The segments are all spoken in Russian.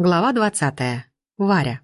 Глава 20. Варя.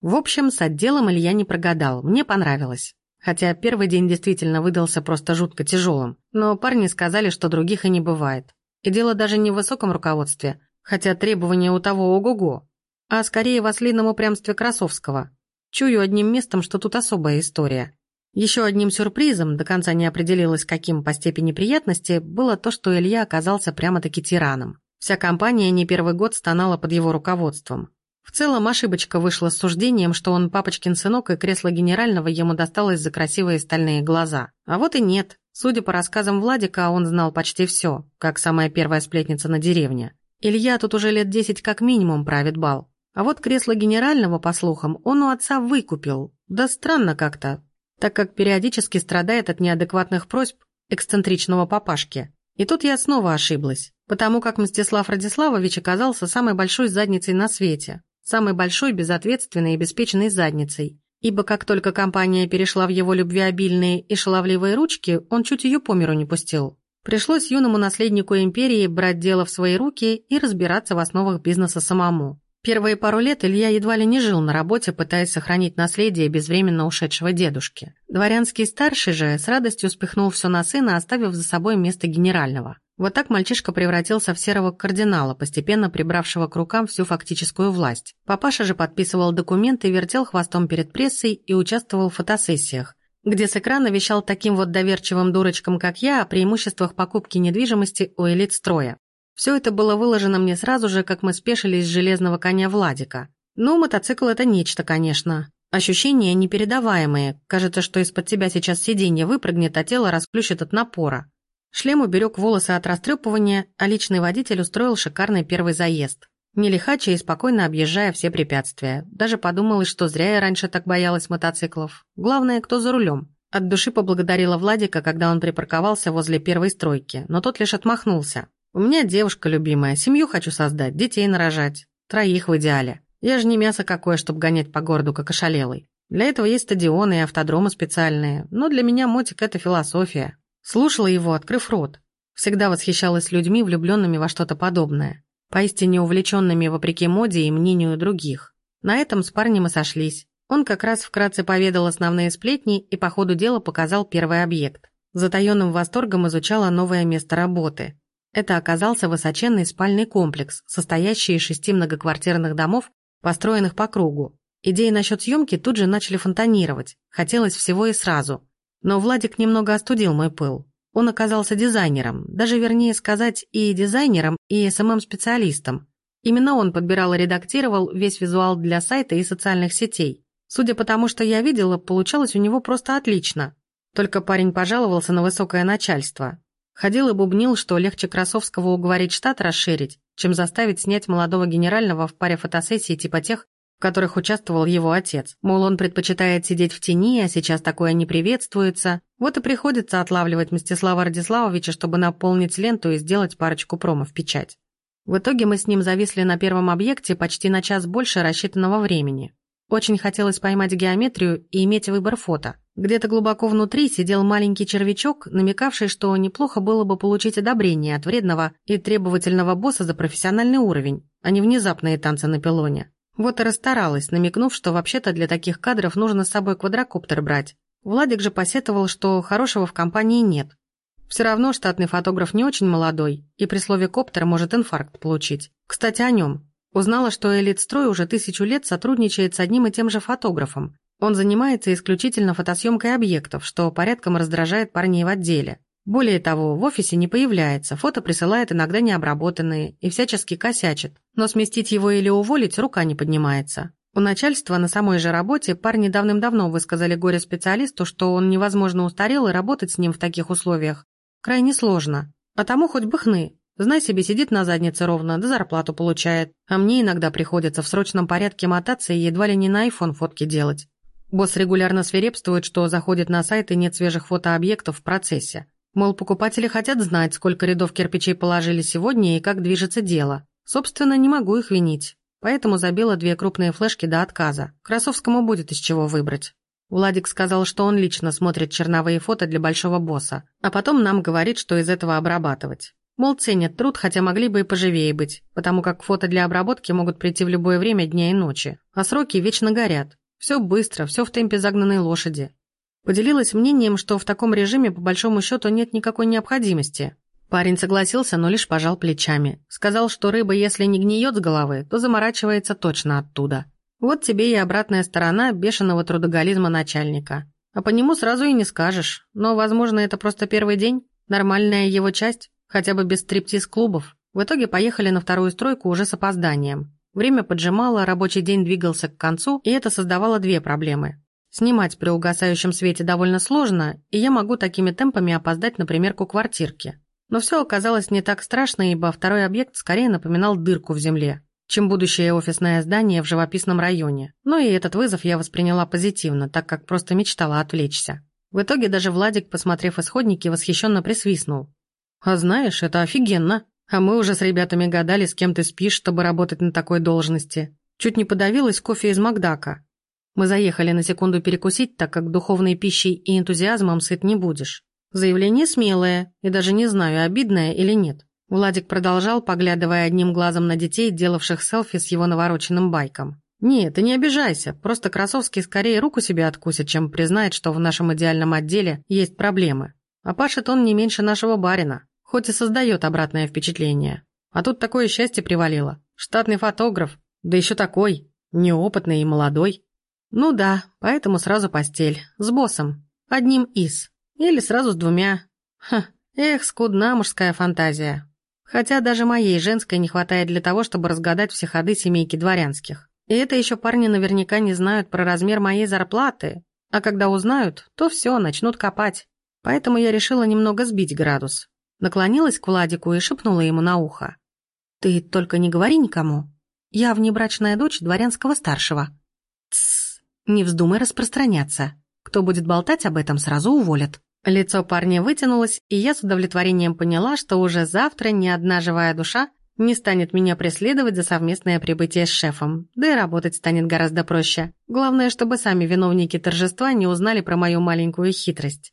В общем, с отделом Илья не прогадал, мне понравилось. Хотя первый день действительно выдался просто жутко тяжелым, но парни сказали, что других и не бывает. И дело даже не в высоком руководстве, хотя требования у того ого-го, а скорее в ослином упрямстве Красовского. Чую одним местом, что тут особая история. Еще одним сюрпризом, до конца не определилось каким по степени приятности, было то, что Илья оказался прямо-таки тираном. Вся компания не первый год стонала под его руководством. В целом ошибочка вышла с суждением, что он папочкин сынок и кресло генерального ему досталось за красивые стальные глаза. А вот и нет. Судя по рассказам Владика, он знал почти все, как самая первая сплетница на деревне. Илья тут уже лет десять как минимум правит бал. А вот кресло генерального, по слухам, он у отца выкупил. Да странно как-то, так как периодически страдает от неадекватных просьб эксцентричного папашки. И тут я снова ошиблась, потому как Мстислав Радиславович оказался самой большой задницей на свете, самой большой, безответственной и беспечной задницей, ибо как только компания перешла в его любвеобильные и шаловливые ручки, он чуть ее по миру не пустил. Пришлось юному наследнику империи брать дело в свои руки и разбираться в основах бизнеса самому. Первые пару лет Илья едва ли не жил на работе, пытаясь сохранить наследие безвременно ушедшего дедушки. Дворянский старший же с радостью спихнул все на сына, оставив за собой место генерального. Вот так мальчишка превратился в серого кардинала, постепенно прибравшего к рукам всю фактическую власть. Папаша же подписывал документы, вертел хвостом перед прессой и участвовал в фотосессиях, где с экрана вещал таким вот доверчивым дурочкам, как я, о преимуществах покупки недвижимости у элит строя. Все это было выложено мне сразу же, как мы спешились с железного коня Владика. Ну, мотоцикл это нечто, конечно. Ощущения непередаваемые. Кажется, что из-под тебя сейчас сиденье выпрыгнет, а тело расплющит от напора. Шлем уберег волосы от растрепывания, а личный водитель устроил шикарный первый заезд. Не лихача и спокойно объезжая все препятствия. Даже подумалось, что зря я раньше так боялась мотоциклов. Главное, кто за рулем. От души поблагодарила Владика, когда он припарковался возле первой стройки, но тот лишь отмахнулся. У меня девушка любимая, семью хочу создать, детей нарожать. Троих в идеале. Я же не мясо какое, чтобы гонять по городу, как ошалелый. Для этого есть стадионы и автодромы специальные, но для меня мотик – это философия. Слушала его, открыв рот. Всегда восхищалась людьми, влюбленными во что-то подобное. Поистине увлеченными вопреки моде и мнению других. На этом с парнем и сошлись. Он как раз вкратце поведал основные сплетни и по ходу дела показал первый объект. Затаенным восторгом изучала новое место работы. Это оказался высоченный спальный комплекс, состоящий из шести многоквартирных домов, построенных по кругу. Идеи насчет съемки тут же начали фонтанировать, хотелось всего и сразу. Но Владик немного остудил мой пыл. Он оказался дизайнером, даже вернее сказать и дизайнером, и СММ-специалистом. Именно он подбирал и редактировал весь визуал для сайта и социальных сетей. Судя по тому, что я видела, получалось у него просто отлично. Только парень пожаловался на высокое начальство, Ходил и бубнил, что легче Красовского уговорить штат расширить, чем заставить снять молодого генерального в паре фотосессий типа тех, которых участвовал его отец. Мол, он предпочитает сидеть в тени, а сейчас такое не приветствуется. Вот и приходится отлавливать Мстислава Радиславовича, чтобы наполнить ленту и сделать парочку промо в печать. В итоге мы с ним зависли на первом объекте почти на час больше рассчитанного времени. Очень хотелось поймать геометрию и иметь выбор фото. Где-то глубоко внутри сидел маленький червячок, намекавший, что неплохо было бы получить одобрение от вредного и требовательного босса за профессиональный уровень, а не внезапные танцы на пилоне. Вот и расстаралась, намекнув, что вообще-то для таких кадров нужно с собой квадрокоптер брать. Владик же посетовал, что хорошего в компании нет. Все равно штатный фотограф не очень молодой, и при слове «коптер» может инфаркт получить. Кстати, о нем. Узнала, что Элитстрой уже тысячу лет сотрудничает с одним и тем же фотографом, он занимается исключительно фотосъемкой объектов, что порядком раздражает парней в отделе. Более того, в офисе не появляется, фото присылает иногда необработанные и всячески косячит. Но сместить его или уволить рука не поднимается. У начальства на самой же работе парни давным-давно высказали горе-специалисту, что он невозможно устарел и работать с ним в таких условиях крайне сложно. А тому хоть бы хны. Знай себе, сидит на заднице ровно, да зарплату получает. А мне иногда приходится в срочном порядке мотаться и едва ли не на iPhone фотки делать. Босс регулярно свирепствует, что заходит на сайт и нет свежих фотообъектов в процессе. Мол, покупатели хотят знать, сколько рядов кирпичей положили сегодня и как движется дело. Собственно, не могу их винить. Поэтому забила две крупные флешки до отказа. Красовскому будет из чего выбрать. Владик сказал, что он лично смотрит черновые фото для большого босса, а потом нам говорит, что из этого обрабатывать. Мол, ценят труд, хотя могли бы и поживее быть, потому как фото для обработки могут прийти в любое время дня и ночи, а сроки вечно горят. Все быстро, все в темпе загнанной лошади. Поделилась мнением, что в таком режиме по большому счету нет никакой необходимости. Парень согласился, но лишь пожал плечами. Сказал, что рыба, если не гниет с головы, то заморачивается точно оттуда. Вот тебе и обратная сторона бешеного трудоголизма начальника. А по нему сразу и не скажешь. Но, возможно, это просто первый день, нормальная его часть, хотя бы без стриптиз-клубов. В итоге поехали на вторую стройку уже с опозданием. Время поджимало, рабочий день двигался к концу, и это создавало две проблемы. Снимать при угасающем свете довольно сложно, и я могу такими темпами опоздать на примерку квартирки. Но все оказалось не так страшно, ибо второй объект скорее напоминал дырку в земле, чем будущее офисное здание в живописном районе. Но и этот вызов я восприняла позитивно, так как просто мечтала отвлечься. В итоге даже Владик, посмотрев исходники, восхищенно присвистнул. «А знаешь, это офигенно. А мы уже с ребятами гадали, с кем ты спишь, чтобы работать на такой должности. Чуть не подавилась кофе из Макдака. Мы заехали на секунду перекусить, так как духовной пищей и энтузиазмом сыт не будешь. Заявление смелое, и даже не знаю, обидное или нет. Владик продолжал, поглядывая одним глазом на детей, делавших селфи с его навороченным байком. «Нет, ты не обижайся, просто Красовский скорее руку себе откусит, чем признает, что в нашем идеальном отделе есть проблемы. А пашет он не меньше нашего барина, хоть и создает обратное впечатление. А тут такое счастье привалило. Штатный фотограф, да еще такой, неопытный и молодой. Ну да, поэтому сразу постель. С боссом. Одним из. Или сразу с двумя. Ха, эх, скудна мужская фантазия. Хотя даже моей женской не хватает для того, чтобы разгадать все ходы семейки дворянских. И это еще парни наверняка не знают про размер моей зарплаты. А когда узнают, то все, начнут копать. Поэтому я решила немного сбить градус. Наклонилась к Владику и шепнула ему на ухо. «Ты только не говори никому. Я внебрачная дочь дворянского старшего». «Тссс, не вздумай распространяться. Кто будет болтать об этом, сразу уволят». Лицо парня вытянулось, и я с удовлетворением поняла, что уже завтра ни одна живая душа не станет меня преследовать за совместное прибытие с шефом, да и работать станет гораздо проще. Главное, чтобы сами виновники торжества не узнали про мою маленькую хитрость.